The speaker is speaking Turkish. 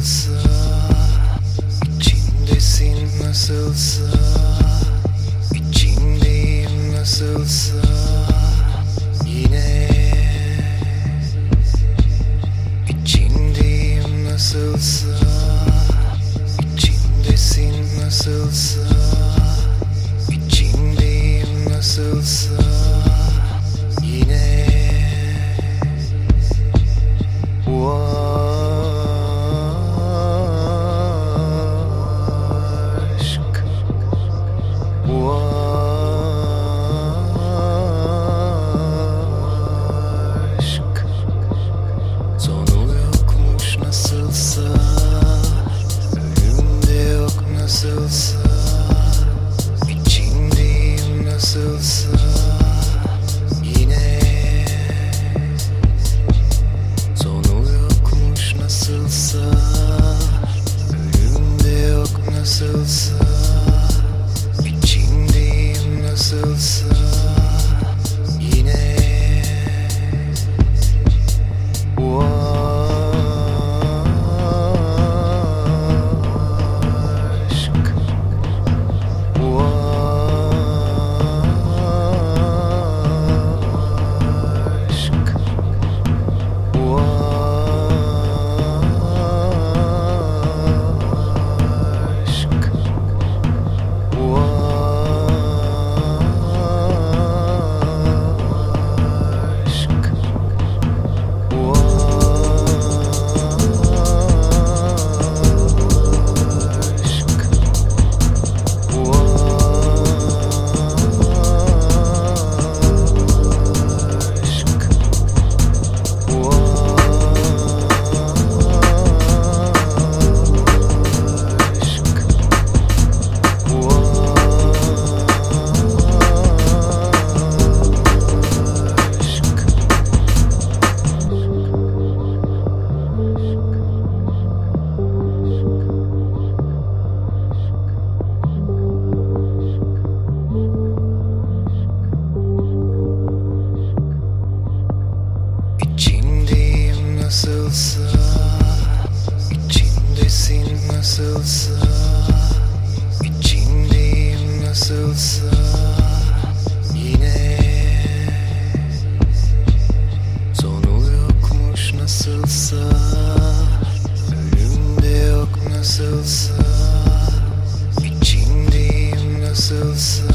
nasılsa İçindesin nasılsa İçindeyim nasılsa nasılsa Ölümde yok nasılsa nasılsa İçindesin nasılsa İçindeyim nasılsa Yine Sonu yokmuş nasılsa Ölümde yok nasılsa İçindeyim nasılsa